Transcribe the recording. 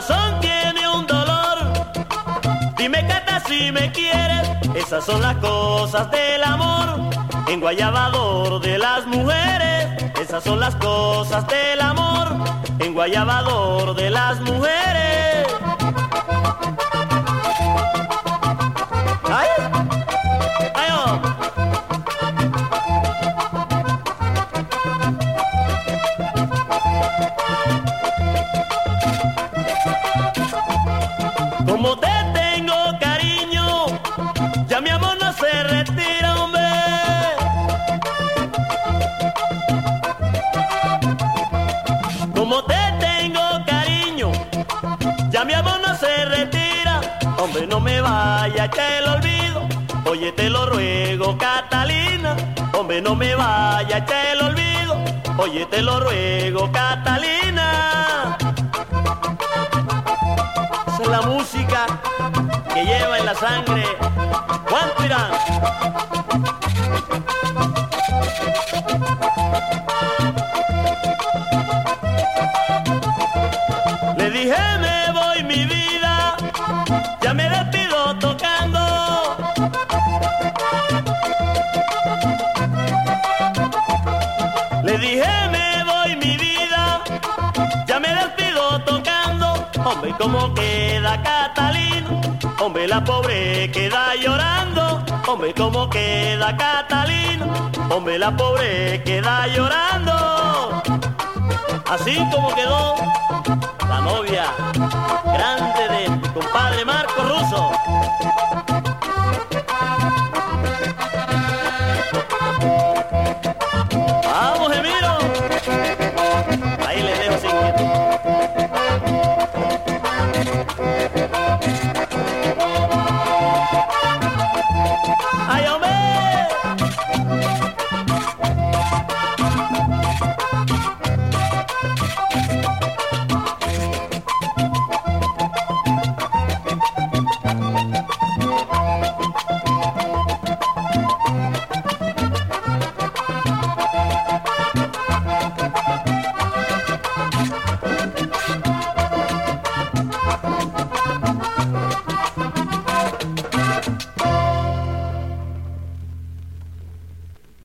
corazón tiene un dolor, dime te si me quieres. Esas son las cosas del amor, en Guayabador de las mujeres. Esas son las cosas del amor, en Guayabador de las mujeres. Como te tengo cariño, ya mi amor no se retira, hombre. Como te tengo cariño, ya mi amor no se retira. Hombre, no me vaya que el olvido. Oye, te lo ruego, Catalina. Hombre, no me vaya que el olvido. Oye, te lo ruego, Catalina. La música que lleva en la sangre Juan Tirán. Le dije me voy mi vida, ya me despido tocando. Le dije Hombre, ¿cómo queda Catalina? Hombre, la pobre queda llorando. Hombre, ¿cómo queda Catalina? Hombre, la pobre queda llorando. Así como quedó la novia grande de compadre Marco Russo.